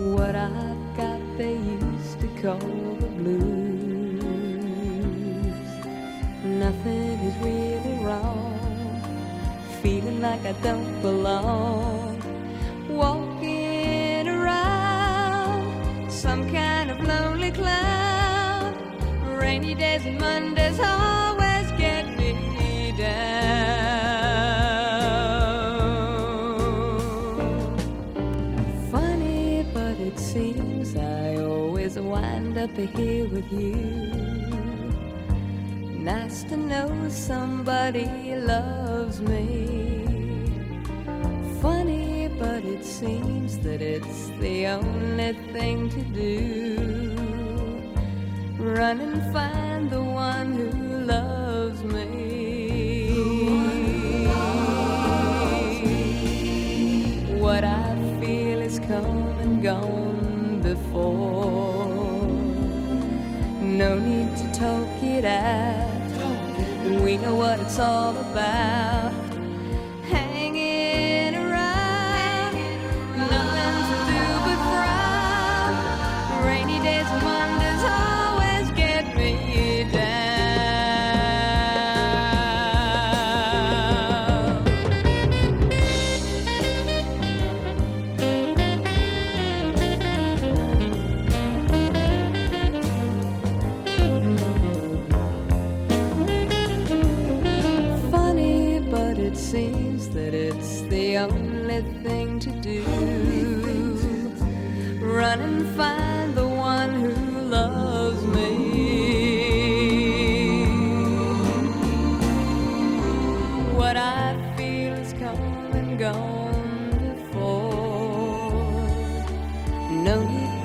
What I've got, they used to call the blues. Nothing is really wrong. Feeling like I don't belong. Walking around some kind of lonely cloud. Rainy days and Mondays always up here with you. Nice to know somebody loves me. Funny, but it seems that it's the only thing to do. Run and find the one who loves me. What I feel is come and gone before. No need to talk it out. We know what it's all about. Seems that it's the only thing to do. Run and find the one who loves me. What I feel is come and gone before. No need